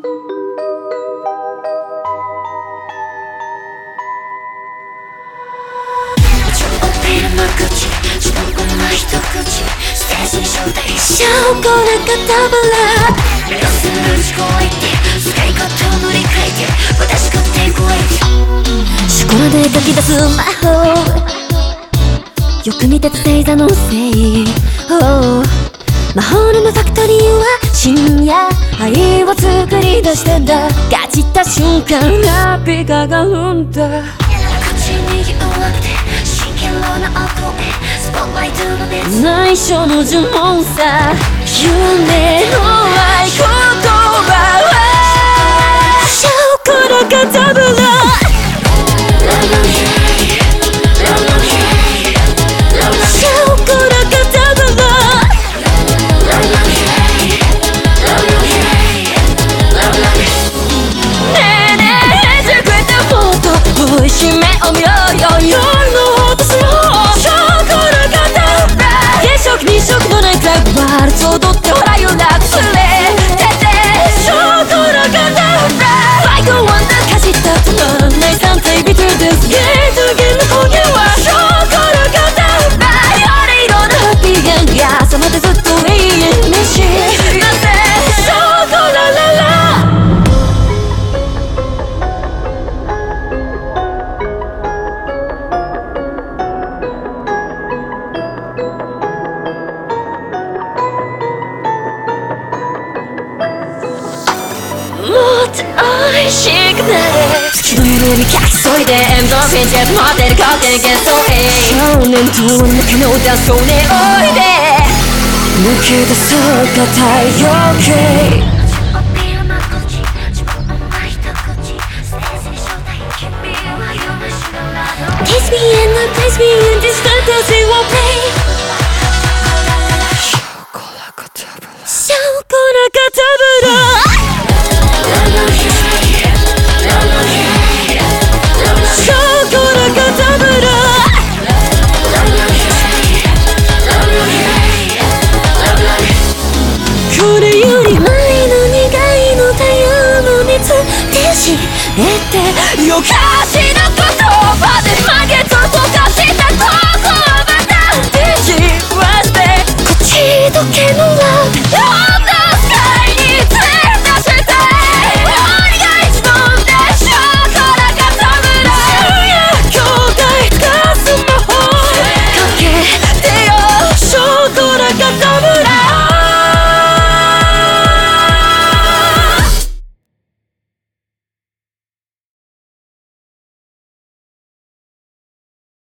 ショコラがたぶらロスルージこいて使い方を塗り替えて私がテイクウェイシコラで書き出す魔法よく見てた星座のせい、oh、魔法のファクトリーは深夜愛を作り出してんだ。ガチった瞬間。ナビががるんだ。口に弱くて真剣な音へ。スポットライトの熱内緒の呪文さ。夢の合言葉は。ショコラがダブルしい目を見ろよ夜のって美味しくなれ月の緩みかき添いでエンドフィンジェフ待ってる光景幻想へ少年と中のダンスをねおいで抜け出そうか太陽系君は夢しのなの Kiss me and the place we cast